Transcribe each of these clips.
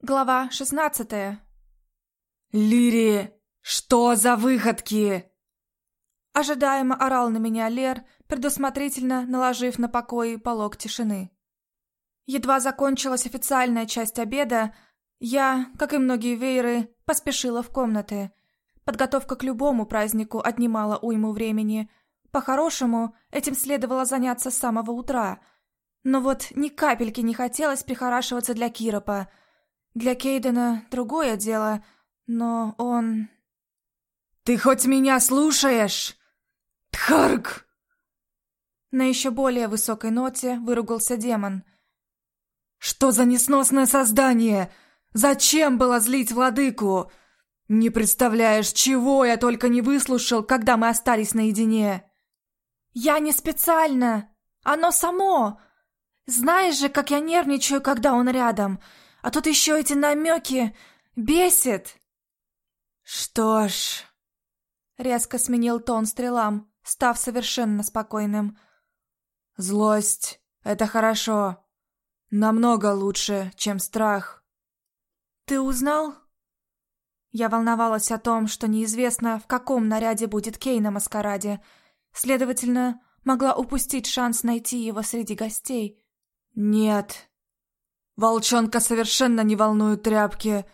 Глава шестнадцатая. «Лири, что за выходки?» Ожидаемо орал на меня Лер, предусмотрительно наложив на покои полог тишины. Едва закончилась официальная часть обеда, я, как и многие вееры, поспешила в комнаты. Подготовка к любому празднику отнимала уйму времени. По-хорошему, этим следовало заняться с самого утра. Но вот ни капельки не хотелось прихорашиваться для Киропа — для Кейдена другое дело, но он... «Ты хоть меня слушаешь? Тхарк!» На еще более высокой ноте выругался демон. «Что за несносное создание? Зачем было злить владыку? Не представляешь, чего я только не выслушал, когда мы остались наедине!» «Я не специально! Оно само! Знаешь же, как я нервничаю, когда он рядом!» А тут еще эти намеки бесит. Что ж... Резко сменил тон стрелам, став совершенно спокойным. Злость — это хорошо. Намного лучше, чем страх. Ты узнал? Я волновалась о том, что неизвестно, в каком наряде будет Кей на маскараде. Следовательно, могла упустить шанс найти его среди гостей. Нет, Волчонка совершенно не волнуют тряпки.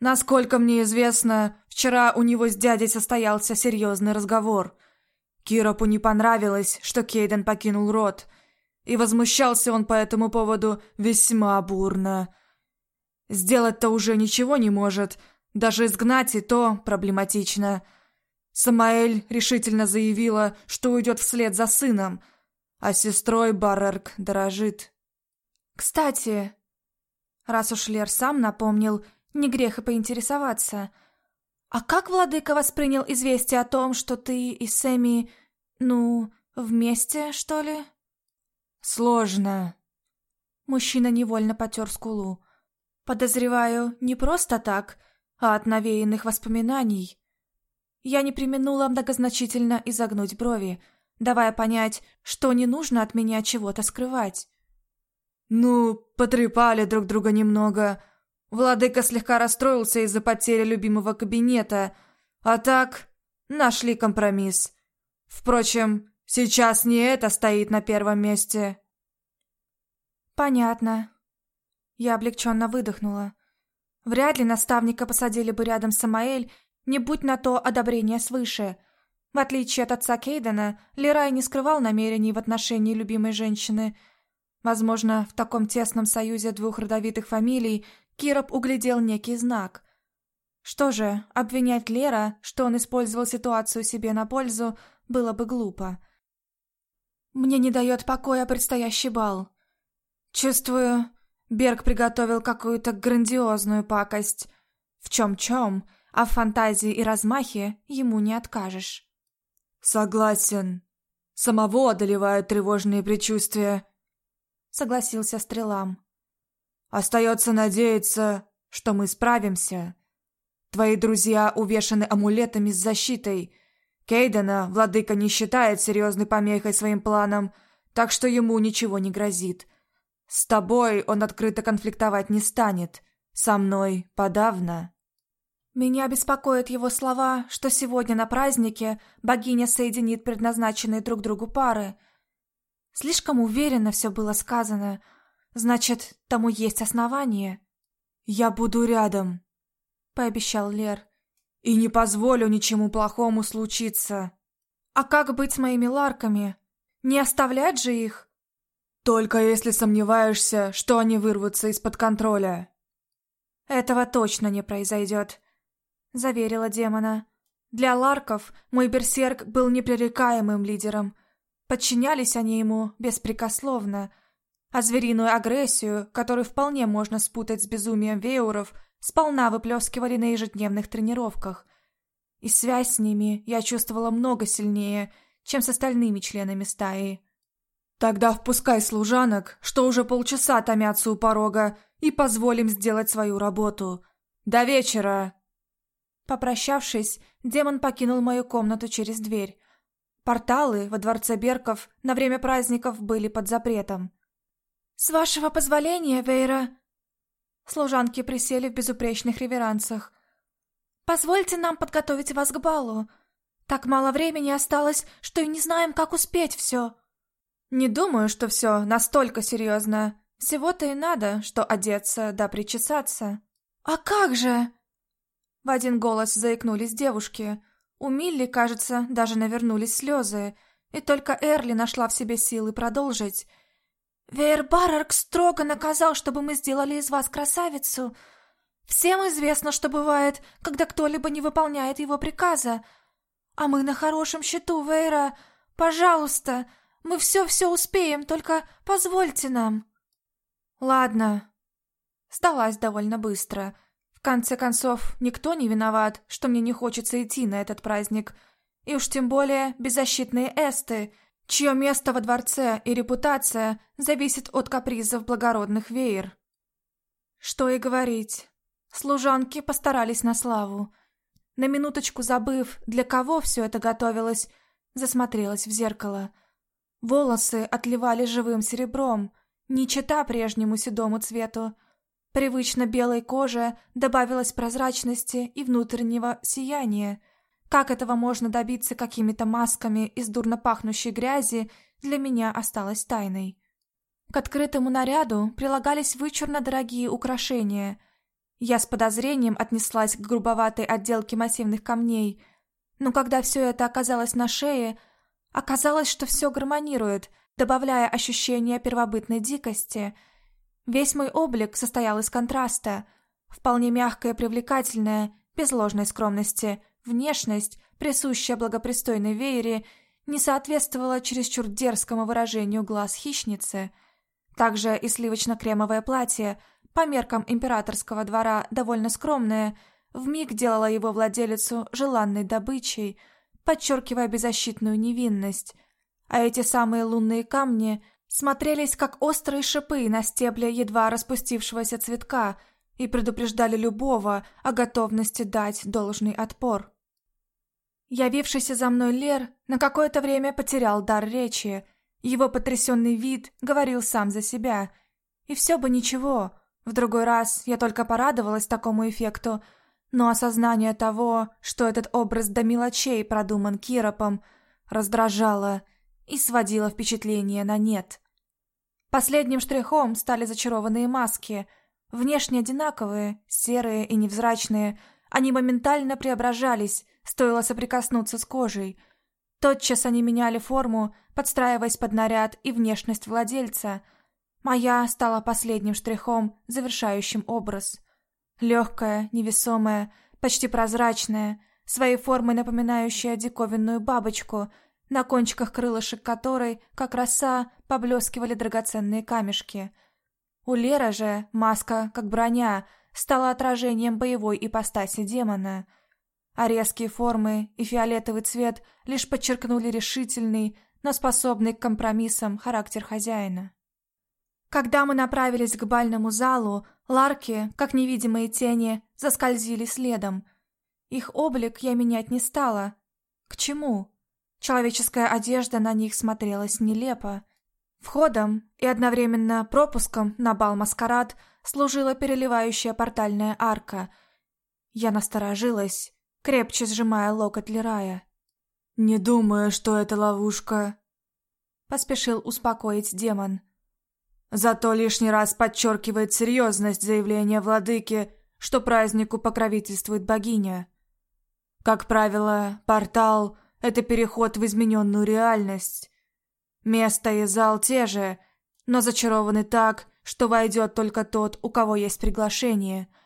Насколько мне известно, вчера у него с дядей состоялся серьезный разговор. Киропу не понравилось, что Кейден покинул род, и возмущался он по этому поводу весьма бурно. Сделать-то уже ничего не может, даже изгнать и то проблематично. Самаэль решительно заявила, что уйдет вслед за сыном, а сестрой Баррерк дорожит. «Кстати, Раз уж Лер сам напомнил, не грех и поинтересоваться. «А как владыка воспринял известие о том, что ты и Сэмми, ну, вместе, что ли?» «Сложно». Мужчина невольно потер скулу. «Подозреваю, не просто так, а от навеянных воспоминаний». Я не применула многозначительно изогнуть брови, давая понять, что не нужно от меня чего-то скрывать. «Ну, потрепали друг друга немного. Владыка слегка расстроился из-за потери любимого кабинета. А так, нашли компромисс. Впрочем, сейчас не это стоит на первом месте». «Понятно». Я облегченно выдохнула. Вряд ли наставника посадили бы рядом с Самаэль, не будь на то одобрение свыше. В отличие от отца Кейдена, Лерай не скрывал намерений в отношении любимой женщины – Возможно, в таком тесном союзе двух родовитых фамилий Кироп углядел некий знак. Что же, обвинять Лера, что он использовал ситуацию себе на пользу, было бы глупо. Мне не дает покоя предстоящий бал. Чувствую, Берг приготовил какую-то грандиозную пакость. В чем-чем, а в фантазии и размахе ему не откажешь. Согласен. Самого одолевают тревожные предчувствия согласился Стрелам. Остается надеяться, что мы справимся. Твои друзья увешаны амулетами с защитой. Кейдена владыка не считает серьезной помехой своим планам, так что ему ничего не грозит. С тобой он открыто конфликтовать не станет, со мной подавно. Меня беспокоят его слова, что сегодня на празднике богиня соединит предназначенные друг другу пары — Слишком уверенно все было сказано. Значит, тому есть основание. «Я буду рядом», — пообещал Лер. «И не позволю ничему плохому случиться». «А как быть с моими ларками? Не оставлять же их?» «Только если сомневаешься, что они вырвутся из-под контроля». «Этого точно не произойдет», — заверила демона. «Для ларков мой берсерк был непререкаемым лидером, Подчинялись они ему беспрекословно, а звериную агрессию, которую вполне можно спутать с безумием веуров, сполна выплескивали на ежедневных тренировках. И связь с ними я чувствовала много сильнее, чем с остальными членами стаи. «Тогда впускай служанок, что уже полчаса томятся у порога, и позволим сделать свою работу. До вечера!» Попрощавшись, демон покинул мою комнату через дверь, Порталы во дворце Берков на время праздников были под запретом. «С вашего позволения, Вейра!» Служанки присели в безупречных реверансах. «Позвольте нам подготовить вас к балу. Так мало времени осталось, что и не знаем, как успеть все». «Не думаю, что все настолько серьезно. Всего-то и надо, что одеться да причесаться». «А как же?» В один голос заикнулись девушки. У Милли, кажется, даже навернулись слезы, и только Эрли нашла в себе силы продолжить. «Вейербарарк строго наказал, чтобы мы сделали из вас красавицу. Всем известно, что бывает, когда кто-либо не выполняет его приказа. А мы на хорошем счету, Вейра. Пожалуйста, мы все-все успеем, только позвольте нам». «Ладно». Сдалась довольно быстро. Конце концов, никто не виноват, что мне не хочется идти на этот праздник. И уж тем более беззащитные эсты, чье место во дворце и репутация зависит от капризов благородных веер. Что и говорить. Служанки постарались на славу. На минуточку забыв, для кого все это готовилось, засмотрелась в зеркало. Волосы отливали живым серебром, не чета прежнему седому цвету. Привычно белой коже добавилось прозрачности и внутреннего сияния. Как этого можно добиться какими-то масками из дурно пахнущей грязи, для меня осталось тайной. К открытому наряду прилагались вычурно дорогие украшения. Я с подозрением отнеслась к грубоватой отделке массивных камней, но когда все это оказалось на шее, оказалось, что все гармонирует, добавляя ощущение первобытной дикости. Весь мой облик состоял из контраста, вполне мягкая и привлекательная, без ложной скромности – Внешность, присущая благопристойной веере, не соответствовала чересчур дерзкому выражению глаз хищницы. Также и сливочно-кремовое платье, по меркам императорского двора довольно скромное, вмиг делало его владелицу желанной добычей, подчеркивая беззащитную невинность. А эти самые лунные камни смотрелись как острые шипы на стебле едва распустившегося цветка и предупреждали любого о готовности дать должный отпор. Явившийся за мной Лер на какое-то время потерял дар речи. Его потрясенный вид говорил сам за себя. И все бы ничего. В другой раз я только порадовалась такому эффекту, но осознание того, что этот образ до мелочей продуман Киропом, раздражало и сводило впечатление на нет. Последним штрихом стали зачарованные маски. Внешне одинаковые, серые и невзрачные, они моментально преображались, Стоило соприкоснуться с кожей. Тотчас они меняли форму, подстраиваясь под наряд и внешность владельца. Моя стала последним штрихом, завершающим образ. Легкая, невесомая, почти прозрачная, своей формой напоминающая диковинную бабочку, на кончиках крылышек которой, как роса, поблескивали драгоценные камешки. У Леры же маска, как броня, стала отражением боевой ипостаси демона — а резкие формы и фиолетовый цвет лишь подчеркнули решительный, но способный к компромиссам характер хозяина. Когда мы направились к бальному залу, ларки, как невидимые тени, заскользили следом. Их облик я менять не стала. К чему? Человеческая одежда на них смотрелась нелепо. Входом и одновременно пропуском на бал-маскарад служила переливающая портальная арка. Я насторожилась крепче сжимая локоть Лирая. «Не думаю, что это ловушка», — поспешил успокоить демон. «Зато лишний раз подчеркивает серьезность заявления владыки, что празднику покровительствует богиня. Как правило, портал — это переход в измененную реальность. Место и зал те же, но зачарованы так, что войдет только тот, у кого есть приглашение —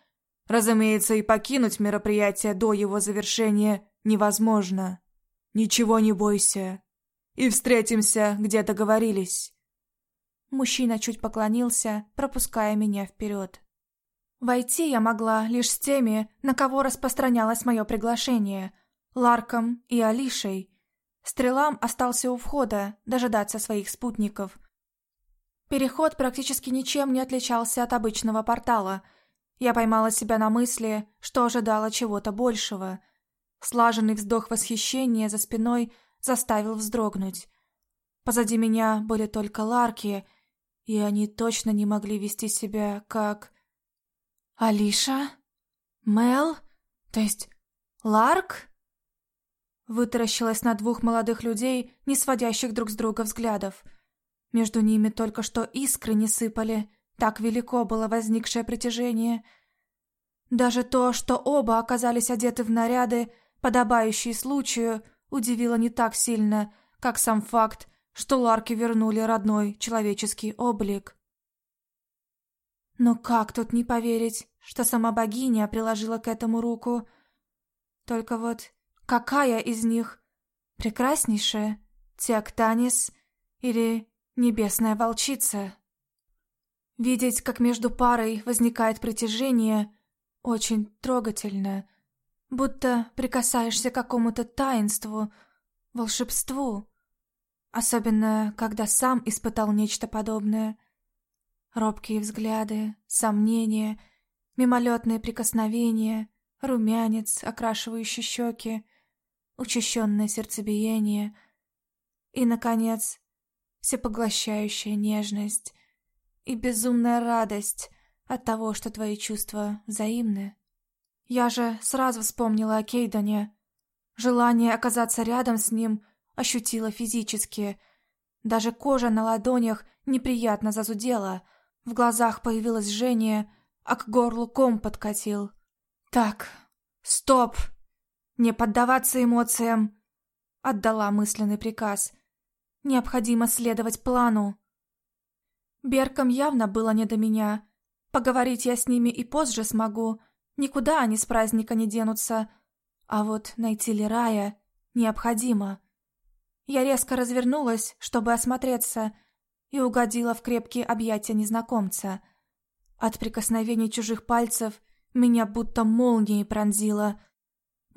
Разумеется, и покинуть мероприятие до его завершения невозможно. Ничего не бойся. И встретимся, где договорились. Мужчина чуть поклонился, пропуская меня вперед. Войти я могла лишь с теми, на кого распространялось мое приглашение, Ларком и Алишей. Стрелам остался у входа, дожидаться своих спутников. Переход практически ничем не отличался от обычного портала — я поймала себя на мысли, что ожидала чего-то большего. Слаженный вздох восхищения за спиной заставил вздрогнуть. Позади меня были только ларки, и они точно не могли вести себя как... Алиша? Мел? То есть Ларк? Вытаращилась на двух молодых людей, не сводящих друг с друга взглядов. Между ними только что искры не сыпали, так велико было возникшее притяжение. Даже то, что оба оказались одеты в наряды, подобающие случаю, удивило не так сильно, как сам факт, что Ларки вернули родной человеческий облик. Но как тут не поверить, что сама богиня приложила к этому руку? Только вот какая из них? Прекраснейшая? Теоктанис или небесная волчица? Видеть, как между парой возникает притяжение, очень трогательно, будто прикасаешься к какому-то таинству, волшебству. Особенно, когда сам испытал нечто подобное. Робкие взгляды, сомнения, мимолетные прикосновения, румянец, окрашивающий щеки, учащенное сердцебиение и, наконец, всепоглощающая нежность и безумная радость от того, что твои чувства взаимны. Я же сразу вспомнила о Кейдоне. Желание оказаться рядом с ним ощутила физически. Даже кожа на ладонях неприятно зазудела, в глазах появилось жжение, а к горлу ком подкатил. «Так, стоп! Не поддаваться эмоциям!» Отдала мысленный приказ. «Необходимо следовать плану». Беркам явно было не до меня. Поговорить я с ними и позже смогу. Никуда они с праздника не денутся. А вот найти Лирая необходимо. Я резко развернулась, чтобы осмотреться, и угодила в крепкие объятия незнакомца. От прикосновений чужих пальцев меня будто молнией пронзило.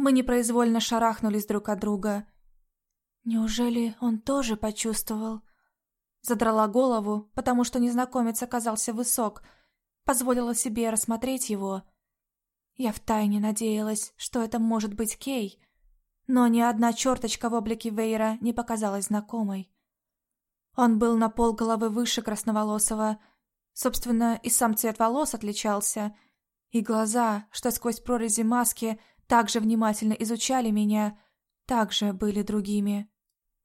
Мы непроизвольно шарахнулись друг от друга. Неужели он тоже почувствовал? Задрала голову, потому что незнакомец оказался высок, позволила себе рассмотреть его. Я втайне надеялась, что это может быть Кей, но ни одна черточка в облике Вейра не показалась знакомой. Он был на пол головы выше красноволосого, собственно, и сам цвет волос отличался, и глаза, что сквозь прорези маски также внимательно изучали меня, также были другими.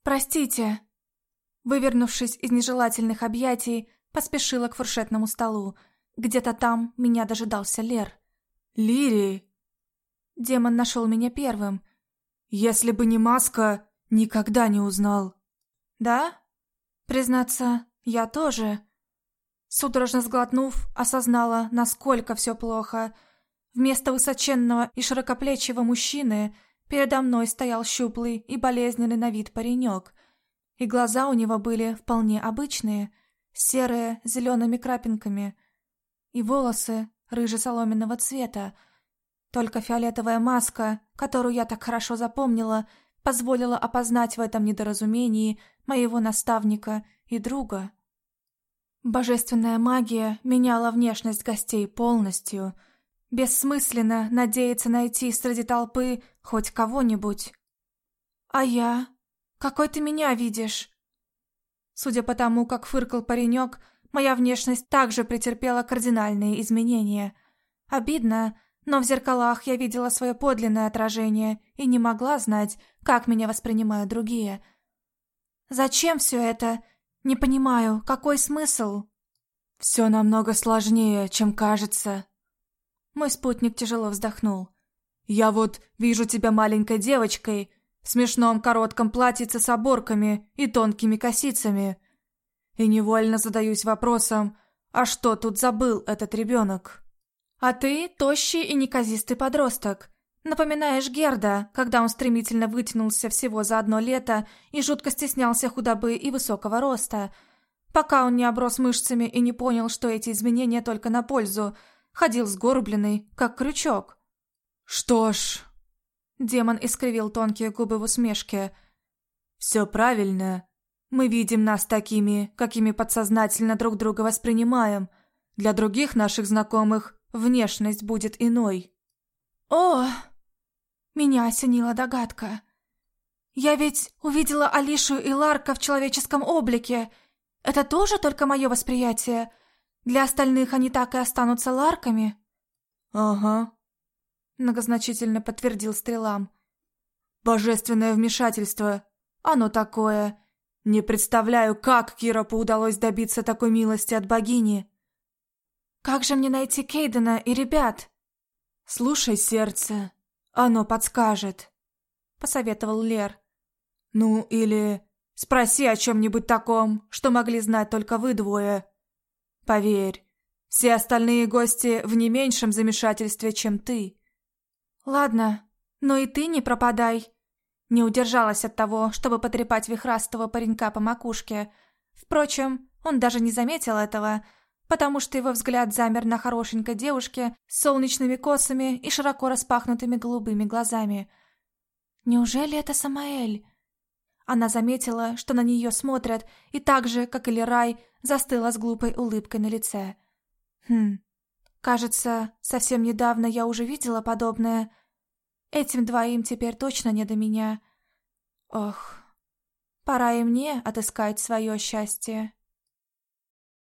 «Простите!» Вывернувшись из нежелательных объятий, поспешила к фуршетному столу. Где-то там меня дожидался Лер. «Лири!» Демон нашел меня первым. «Если бы не маска, никогда не узнал». «Да?» Признаться, я тоже. Судорожно сглотнув, осознала, насколько все плохо. Вместо высоченного и широкоплечего мужчины передо мной стоял щуплый и болезненный на вид паренек и глаза у него были вполне обычные, серые, с зелеными крапинками, и волосы рыже-соломенного цвета. Только фиолетовая маска, которую я так хорошо запомнила, позволила опознать в этом недоразумении моего наставника и друга. Божественная магия меняла внешность гостей полностью. Бессмысленно надеяться найти среди толпы хоть кого-нибудь. А я какой ты меня видишь?» Судя по тому, как фыркал паренек, моя внешность также претерпела кардинальные изменения. Обидно, но в зеркалах я видела свое подлинное отражение и не могла знать, как меня воспринимают другие. «Зачем все это? Не понимаю, какой смысл?» «Все намного сложнее, чем кажется». Мой спутник тяжело вздохнул. «Я вот вижу тебя маленькой девочкой, в смешном коротком платьице с оборками и тонкими косицами. И невольно задаюсь вопросом, а что тут забыл этот ребенок? А ты тощий и неказистый подросток. Напоминаешь Герда, когда он стремительно вытянулся всего за одно лето и жутко стеснялся худобы и высокого роста, пока он не оброс мышцами и не понял, что эти изменения только на пользу, ходил сгорбленный, как крючок. «Что ж, Демон искривил тонкие губы в усмешке. «Все правильно. Мы видим нас такими, какими подсознательно друг друга воспринимаем. Для других наших знакомых внешность будет иной». «О!» Меня осенила догадка. «Я ведь увидела Алишу и Ларка в человеческом облике. Это тоже только мое восприятие? Для остальных они так и останутся Ларками?» «Ага», — многозначительно подтвердил стрелам. «Божественное вмешательство. Оно такое. Не представляю, как Киропу удалось добиться такой милости от богини». «Как же мне найти Кейдена и ребят?» «Слушай сердце, оно подскажет», — посоветовал Лер. «Ну, или спроси о чем-нибудь таком, что могли знать только вы двое. Поверь, все остальные гости в не меньшем замешательстве, чем ты». «Ладно, но и ты не пропадай». Не удержалась от того, чтобы потрепать вихрастого паренька по макушке. Впрочем, он даже не заметил этого, потому что его взгляд замер на хорошенькой девушке с солнечными косами и широко распахнутыми голубыми глазами. «Неужели это Самаэль?» Она заметила, что на нее смотрят, и так же, как и Лерай, застыла с глупой улыбкой на лице. «Хм, кажется, совсем недавно я уже видела подобное. Этим двоим теперь точно не до меня. Ох, пора и мне отыскать свое счастье».